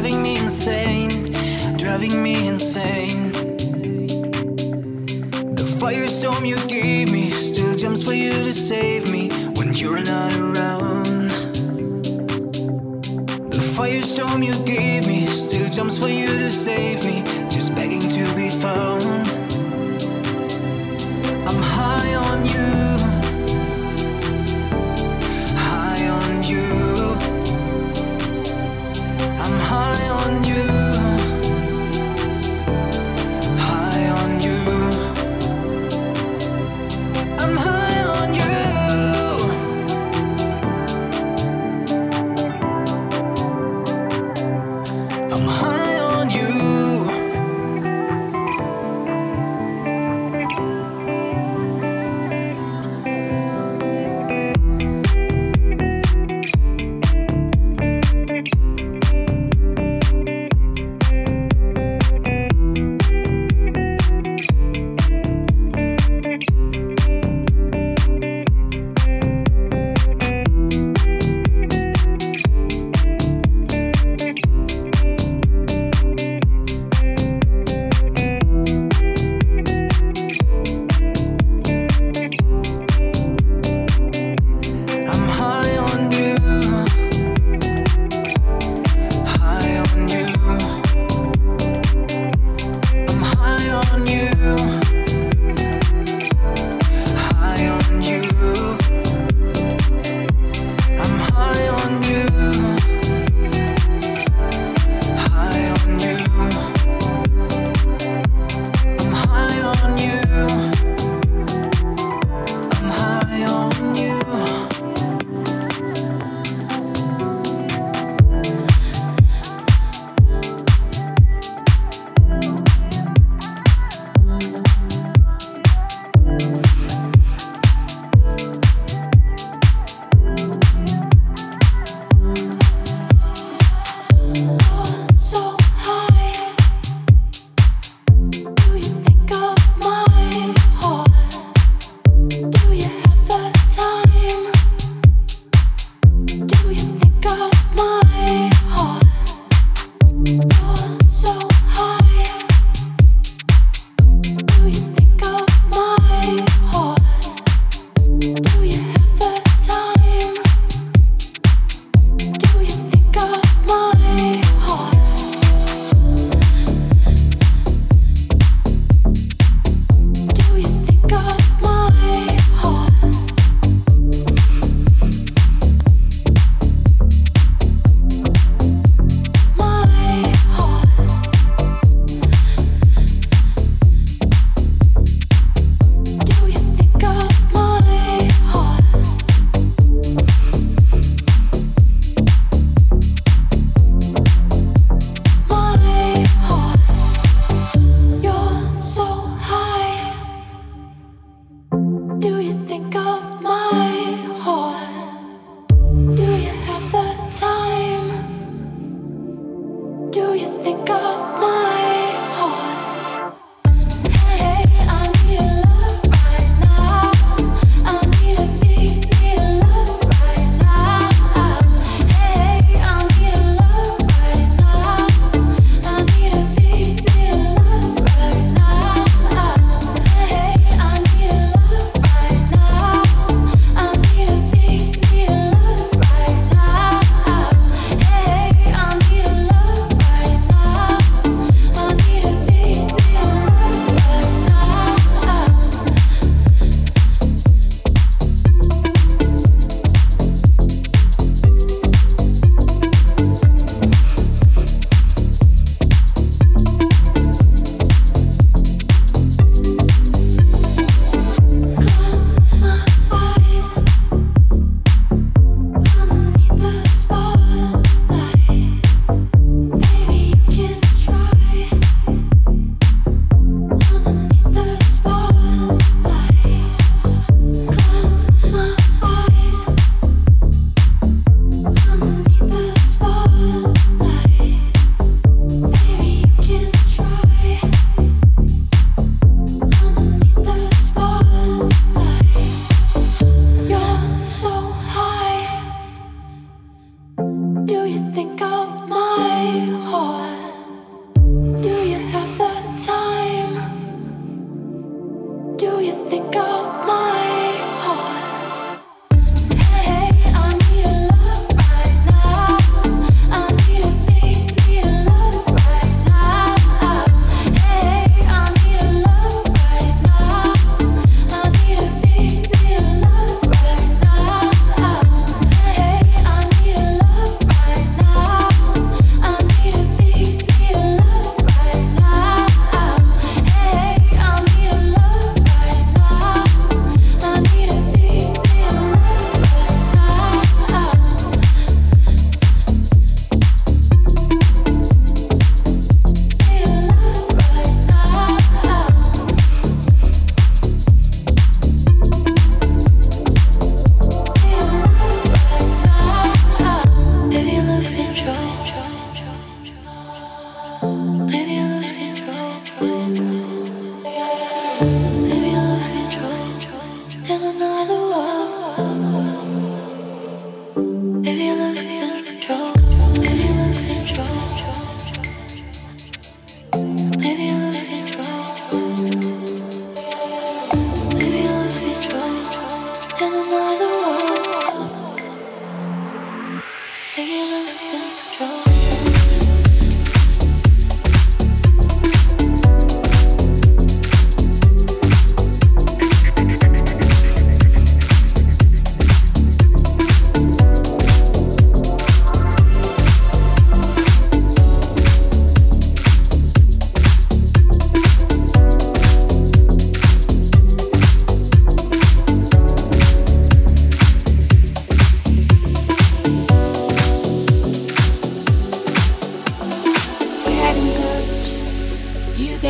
driving me insane, driving me insane. The firestorm you gave me still jumps for you to save me when you're not around. The firestorm you gave me still jumps for you to save me, just begging to be found.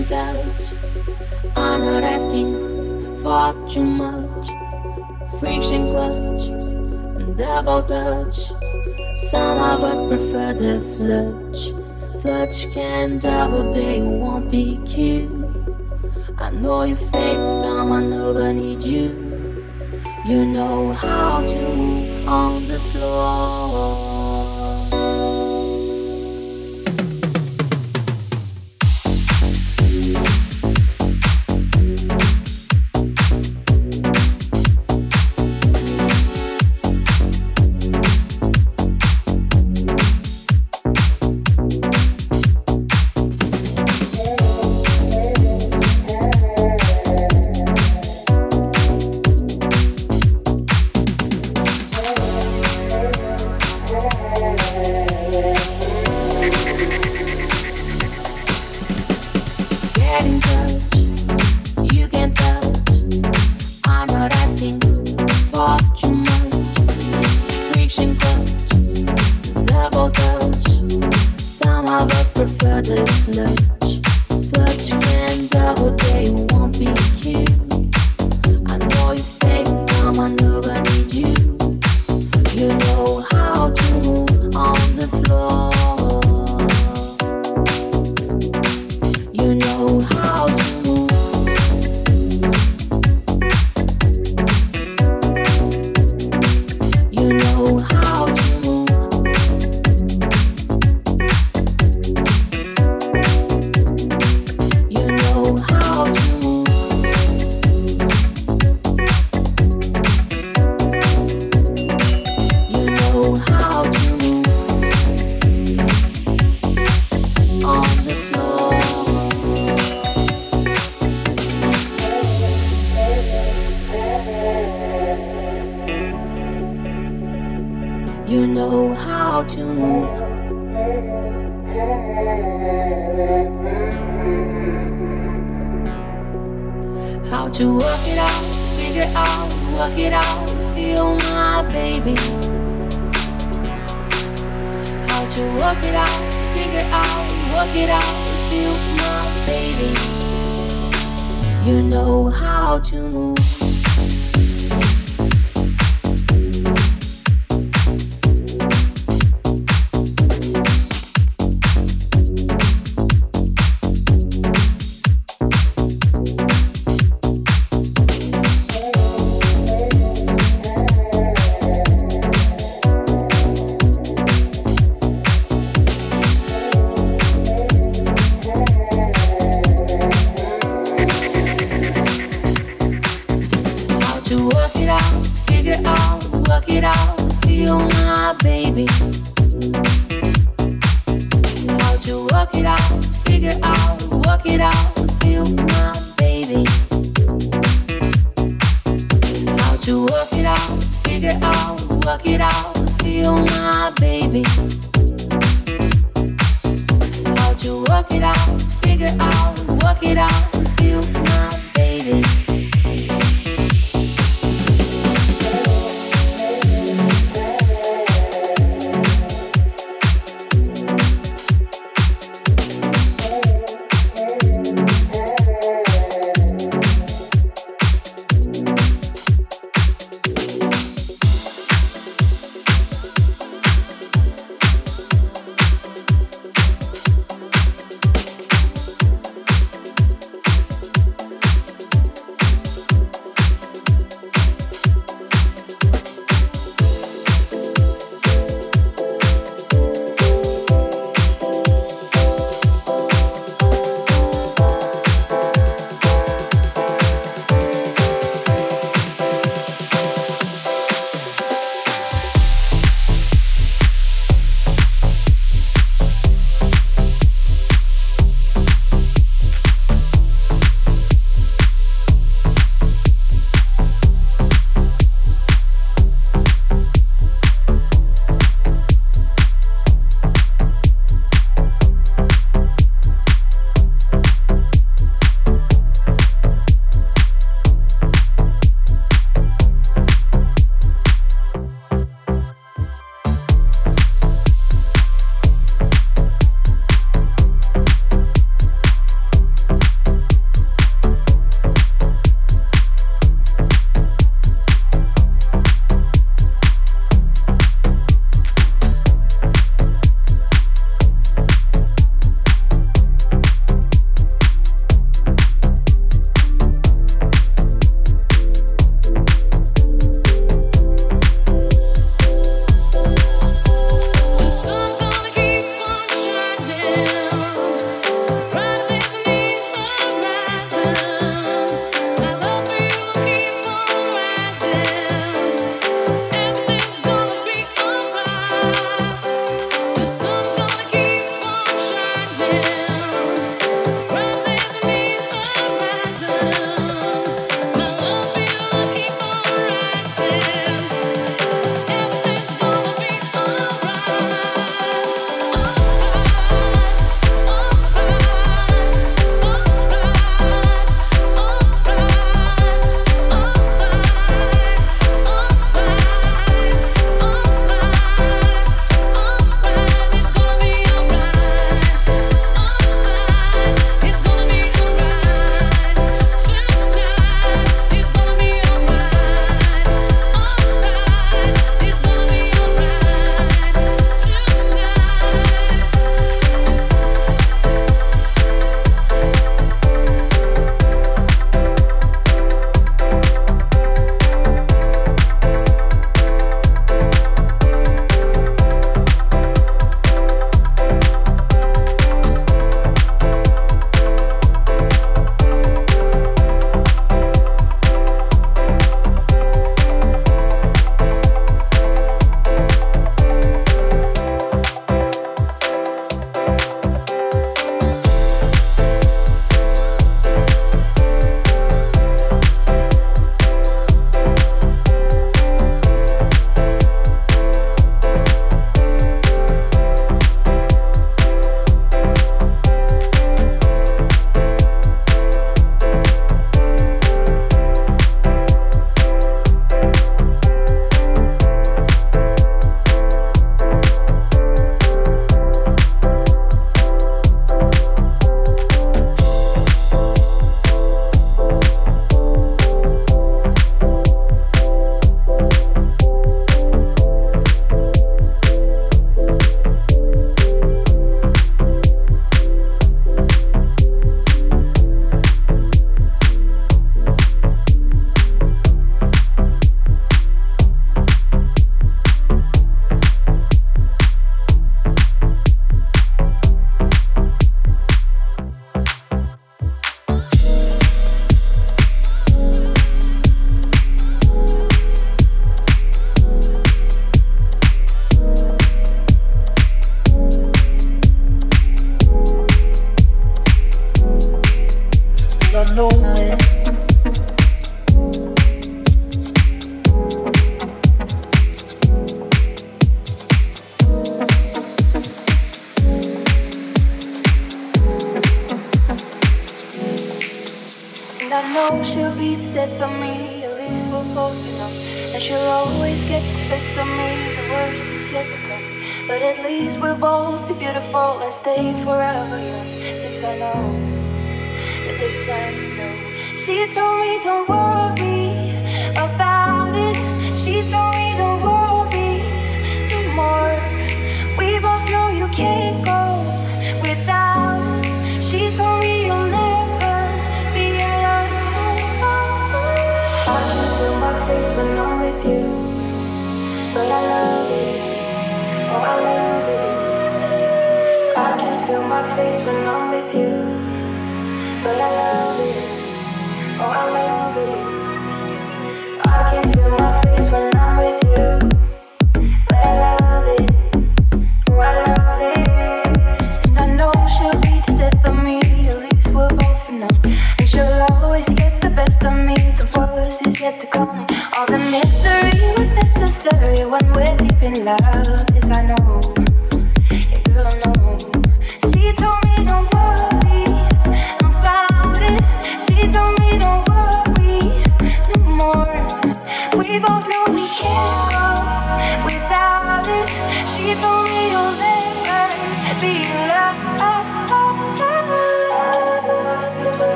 Touch. I'm not asking for too much. Friction clutch, double touch. Some of us prefer the flutch. Flutch can double, they won't be cute. I know you fake, I'm I need you. You know how to move on the floor.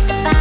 Suddenly we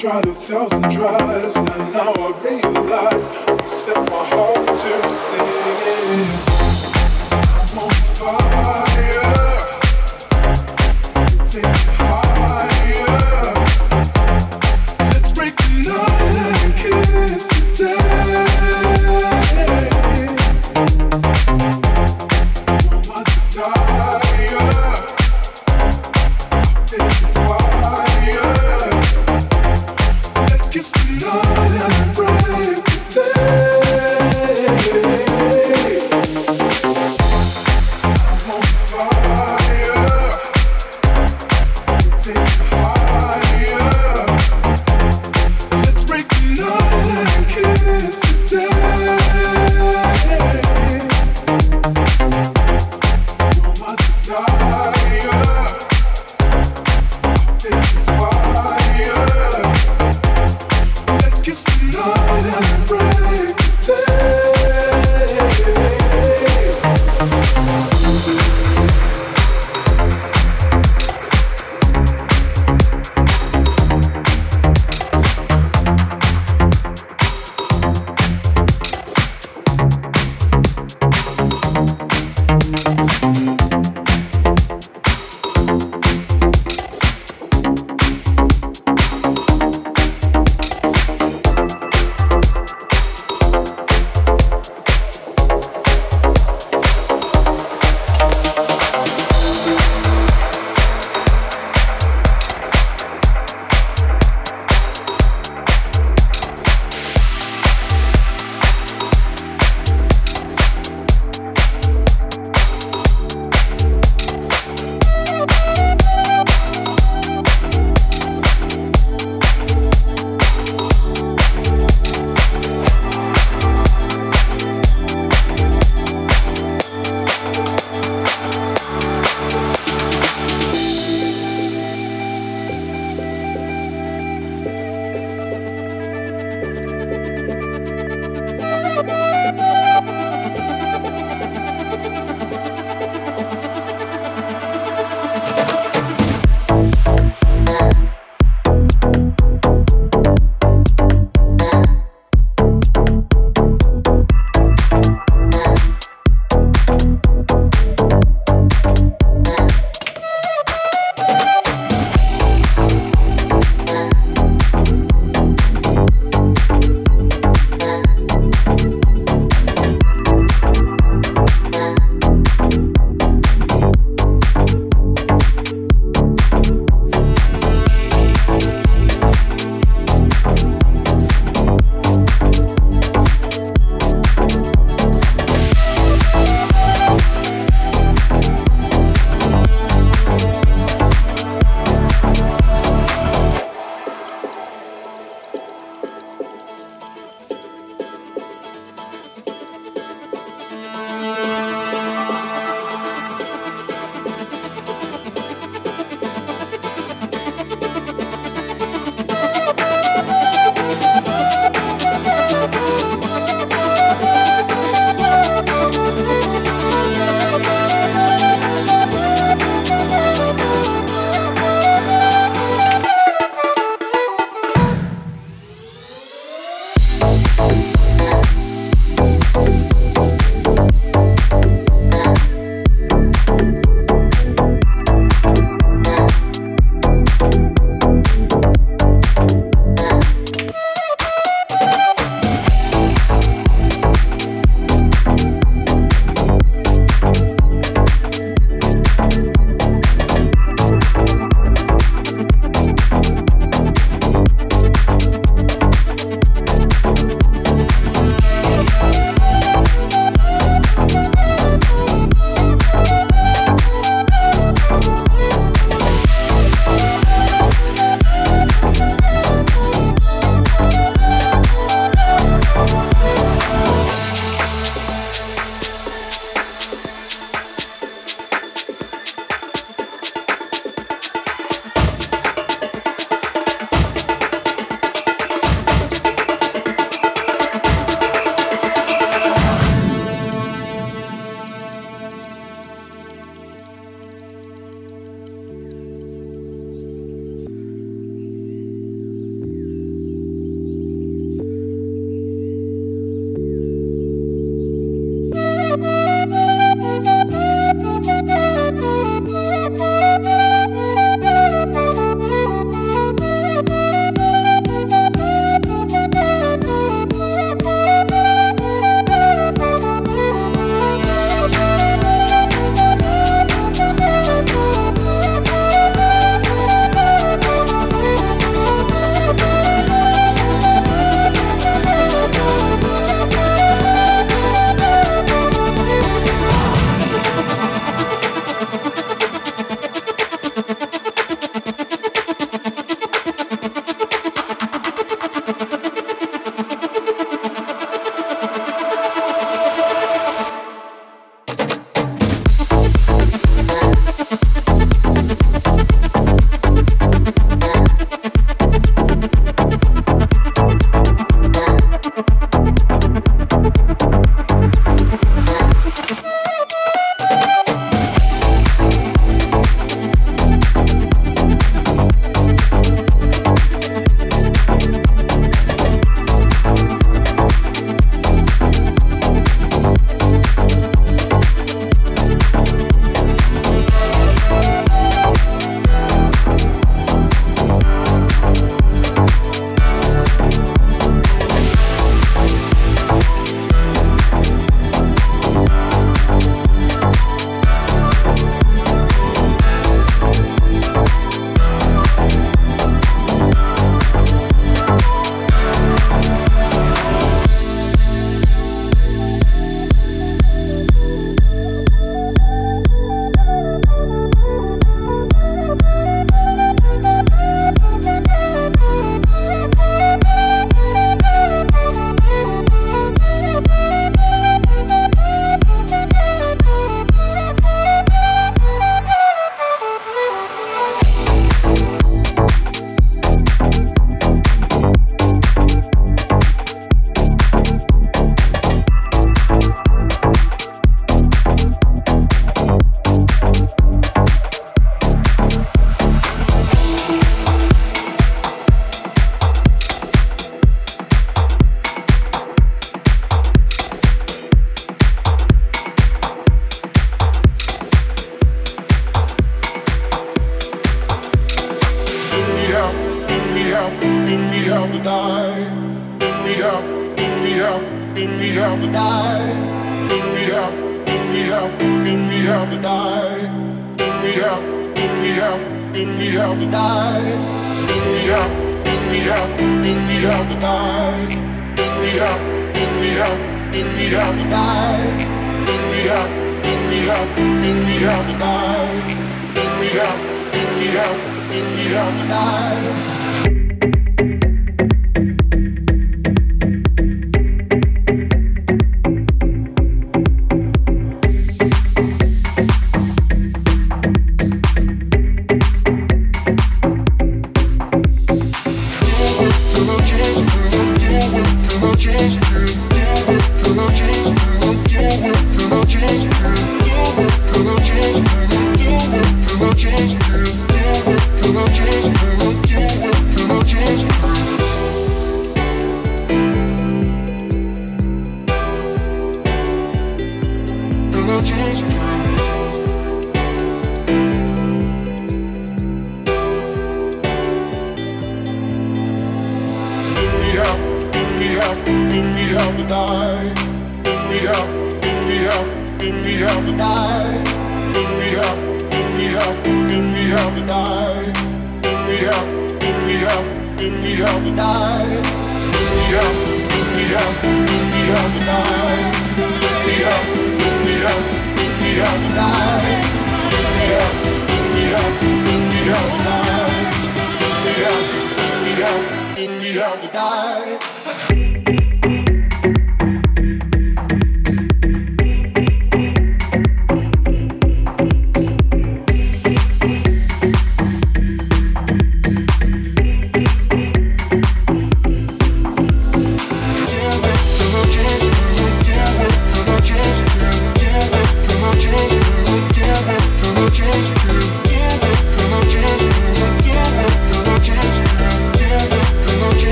tried a thousand tries, and now I realize you set my heart to sing. I'm on fire.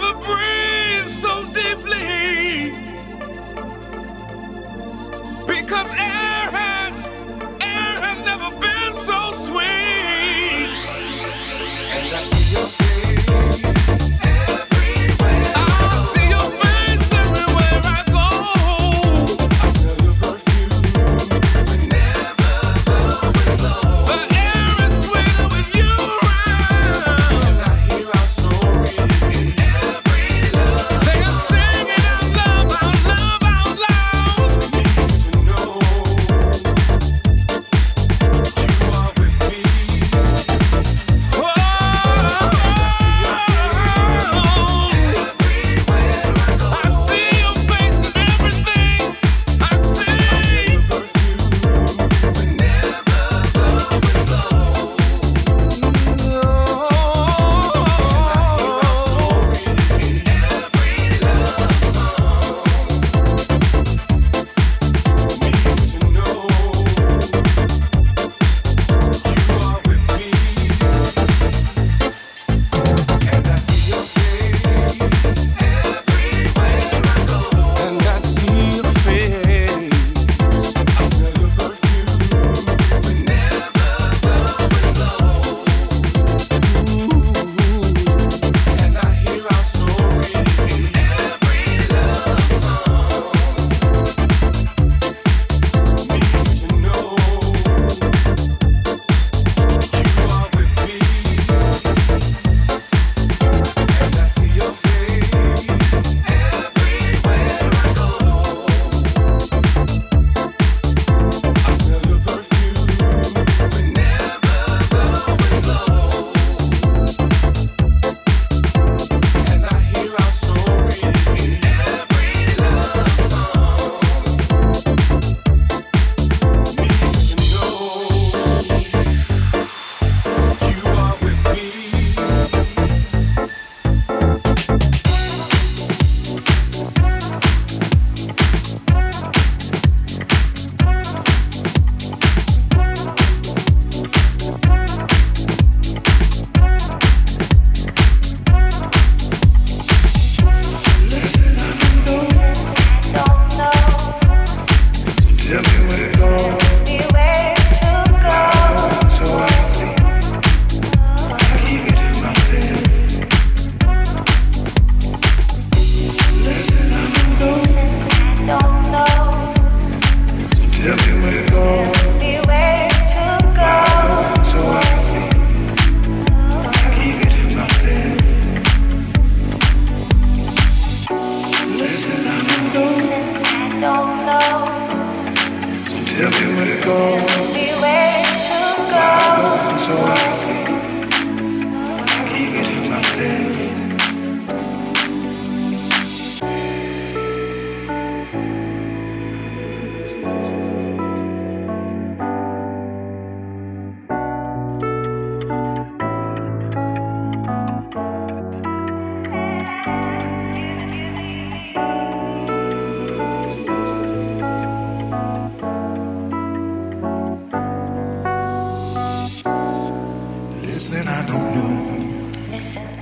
ever breathed so deeply.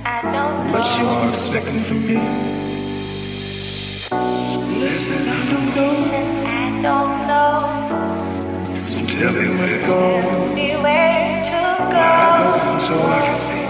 What you are expecting from me? Listen, I don't know. I don't know. So tell me where to go. Tell me where to go. Know, so I can see.